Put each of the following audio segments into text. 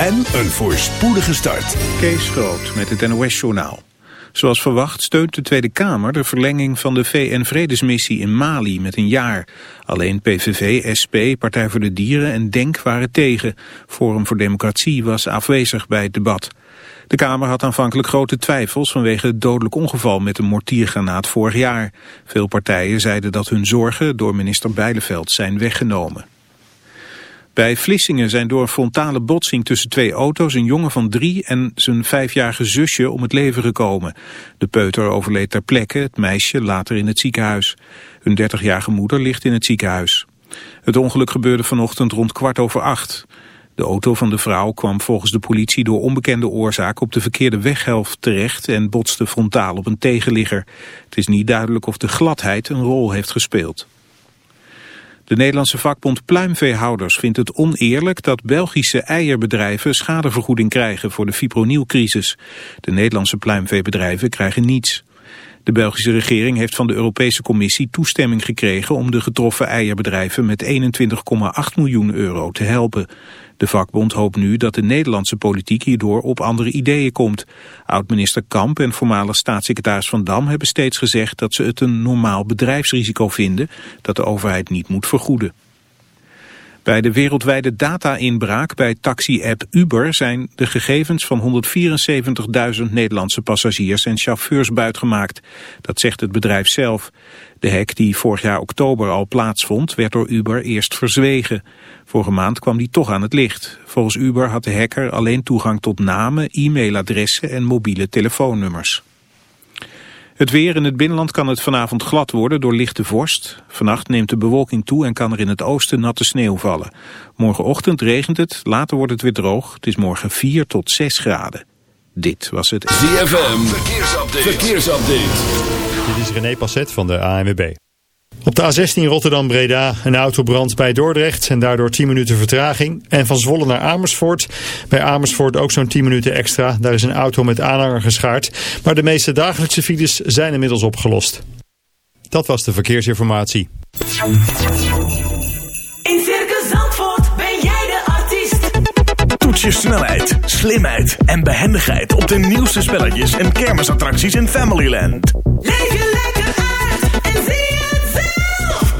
en een voorspoedige start. Kees Groot met het NOS-journaal. Zoals verwacht steunt de Tweede Kamer de verlenging van de VN-vredesmissie in Mali met een jaar. Alleen PVV, SP, Partij voor de Dieren en DENK waren tegen. Forum voor Democratie was afwezig bij het debat. De Kamer had aanvankelijk grote twijfels vanwege het dodelijk ongeval met een mortiergranaat vorig jaar. Veel partijen zeiden dat hun zorgen door minister Bijleveld zijn weggenomen. Bij Vlissingen zijn door frontale botsing tussen twee auto's een jongen van drie en zijn vijfjarige zusje om het leven gekomen. De peuter overleed ter plekke, het meisje later in het ziekenhuis. Hun dertigjarige moeder ligt in het ziekenhuis. Het ongeluk gebeurde vanochtend rond kwart over acht. De auto van de vrouw kwam volgens de politie door onbekende oorzaak op de verkeerde weghelft terecht en botste frontaal op een tegenligger. Het is niet duidelijk of de gladheid een rol heeft gespeeld. De Nederlandse vakbond Pluimveehouders vindt het oneerlijk dat Belgische eierbedrijven schadevergoeding krijgen voor de fipronilcrisis. De Nederlandse pluimveebedrijven krijgen niets. De Belgische regering heeft van de Europese Commissie toestemming gekregen om de getroffen eierbedrijven met 21,8 miljoen euro te helpen. De vakbond hoopt nu dat de Nederlandse politiek hierdoor op andere ideeën komt. Oud-minister Kamp en voormalig staatssecretaris Van Dam hebben steeds gezegd dat ze het een normaal bedrijfsrisico vinden dat de overheid niet moet vergoeden. Bij de wereldwijde data-inbraak bij taxi-app Uber zijn de gegevens van 174.000 Nederlandse passagiers en chauffeurs buitgemaakt. Dat zegt het bedrijf zelf. De hack die vorig jaar oktober al plaatsvond werd door Uber eerst verzwegen. Vorige maand kwam die toch aan het licht. Volgens Uber had de hacker alleen toegang tot namen, e-mailadressen en mobiele telefoonnummers. Het weer in het binnenland kan het vanavond glad worden door lichte vorst. Vannacht neemt de bewolking toe en kan er in het oosten natte sneeuw vallen. Morgenochtend regent het, later wordt het weer droog. Het is morgen 4 tot 6 graden. Dit was het ZFM Verkeersupdate. Verkeersupdate. Dit is René Passet van de ANWB. Op de A16 Rotterdam-Breda een autobrand bij Dordrecht en daardoor 10 minuten vertraging. En van Zwolle naar Amersfoort. Bij Amersfoort ook zo'n 10 minuten extra. Daar is een auto met aanhanger geschaard. Maar de meeste dagelijkse files zijn inmiddels opgelost. Dat was de verkeersinformatie. In Circus Zandvoort ben jij de artiest. Toets je snelheid, slimheid en behendigheid op de nieuwste spelletjes en kermisattracties in Familyland. Leef je lekker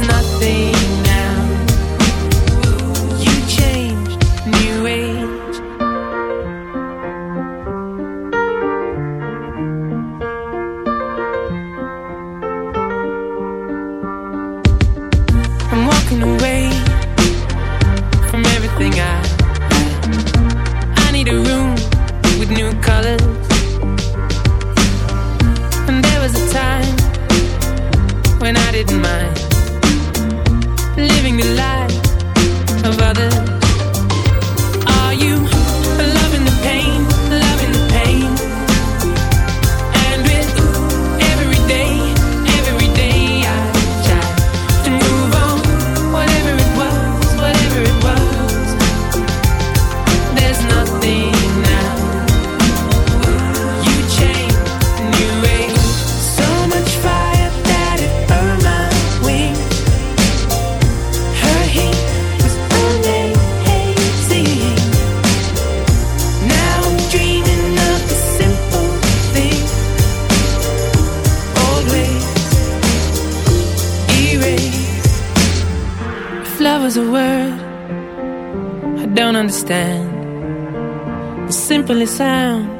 nothing. Only sound.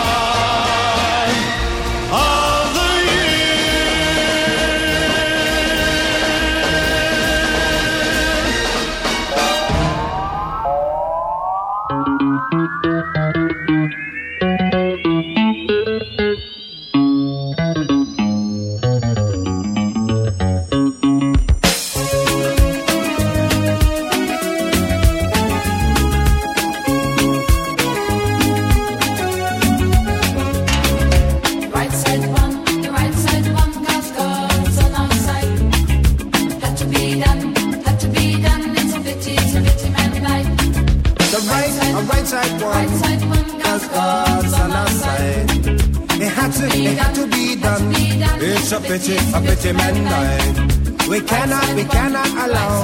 pity, a pity man died. We cannot, we cannot allow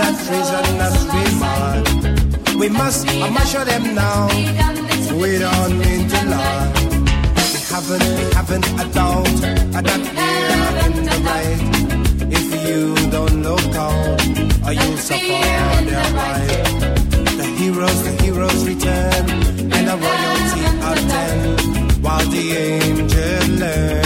that treasonous remark. We must, I must show them now. We don't mean to lie. We haven't, we haven't a doubt that we're in the right. If you don't look out, or you'll suffer on their right. The heroes, the heroes return, and the royalty attend, while the angel learn.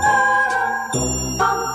Música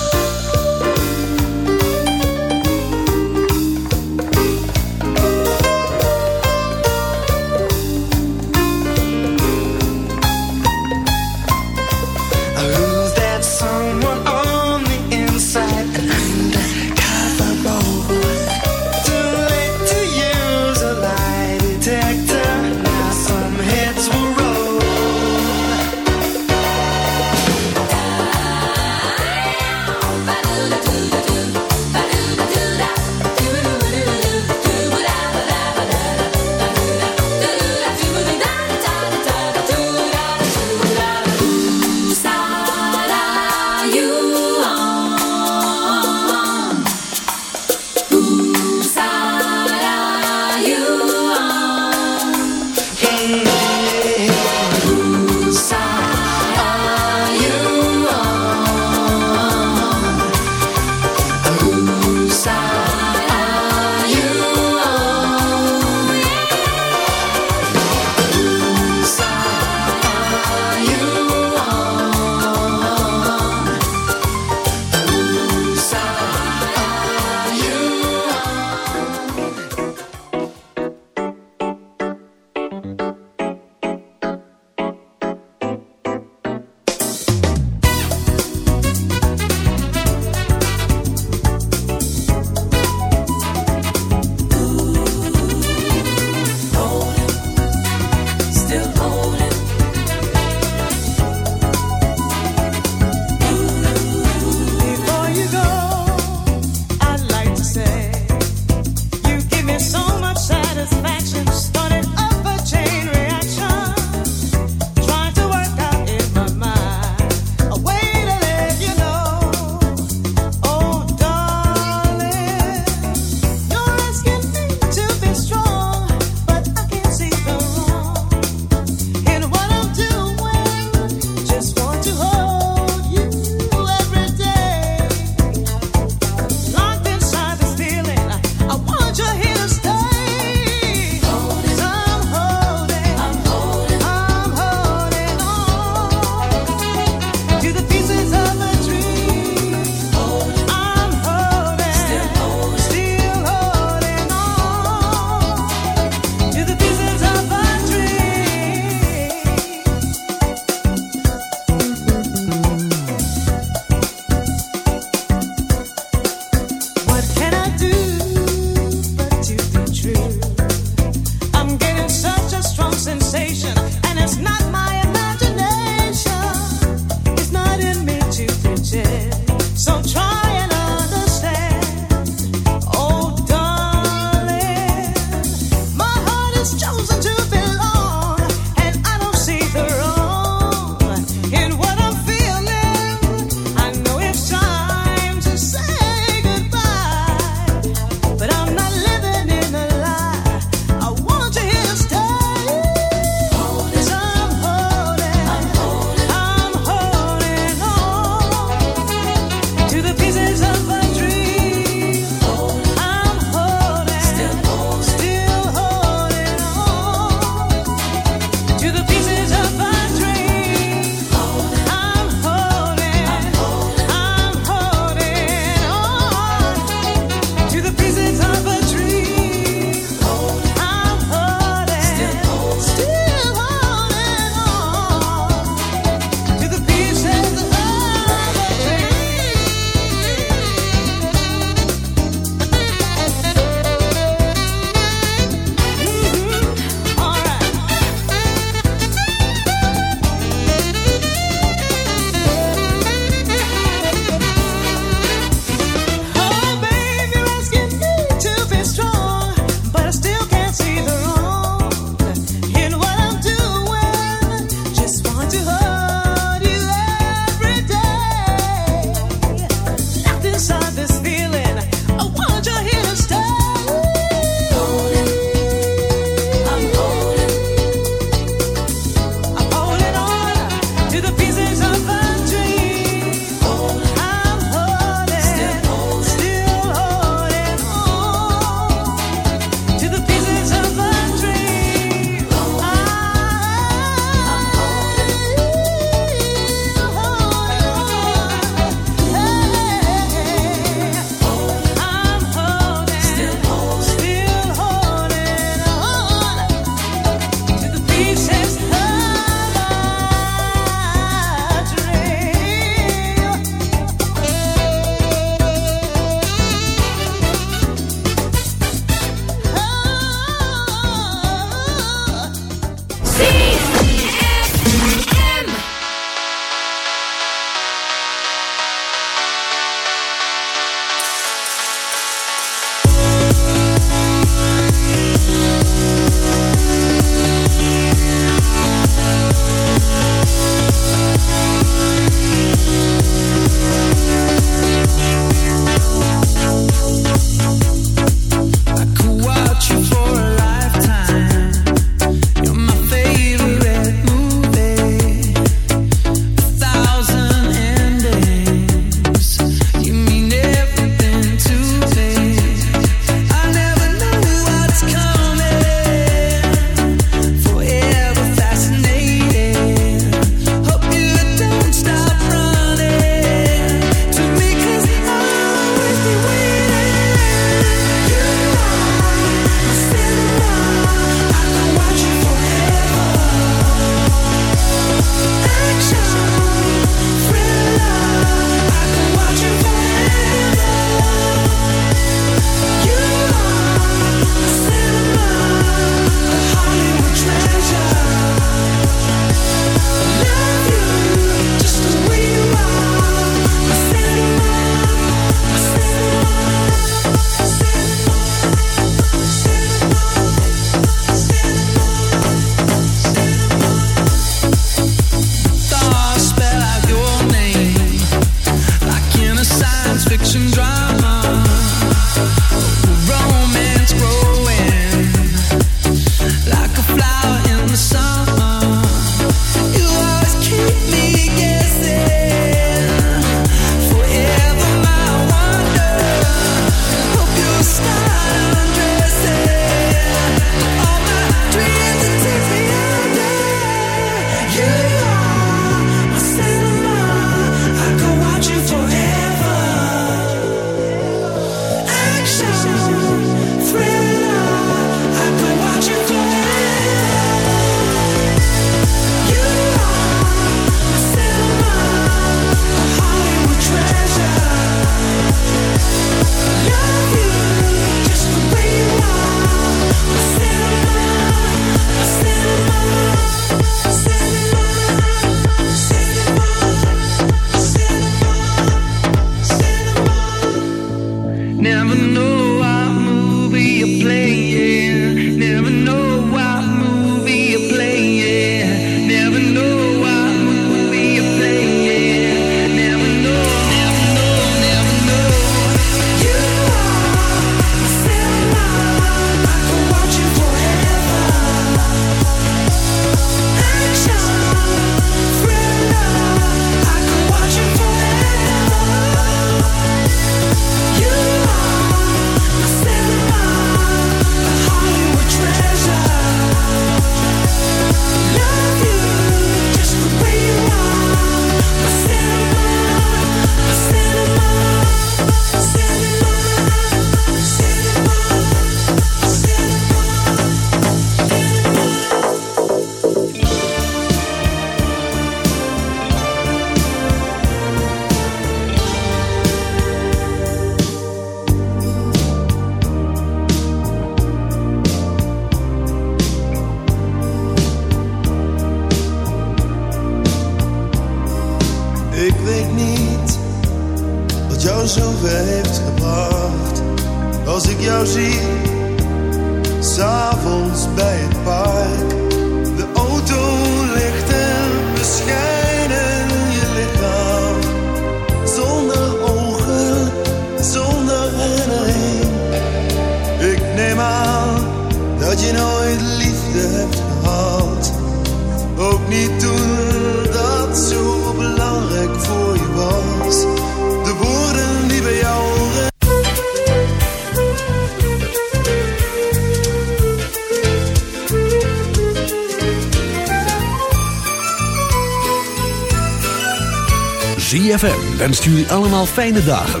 jullie allemaal fijne dagen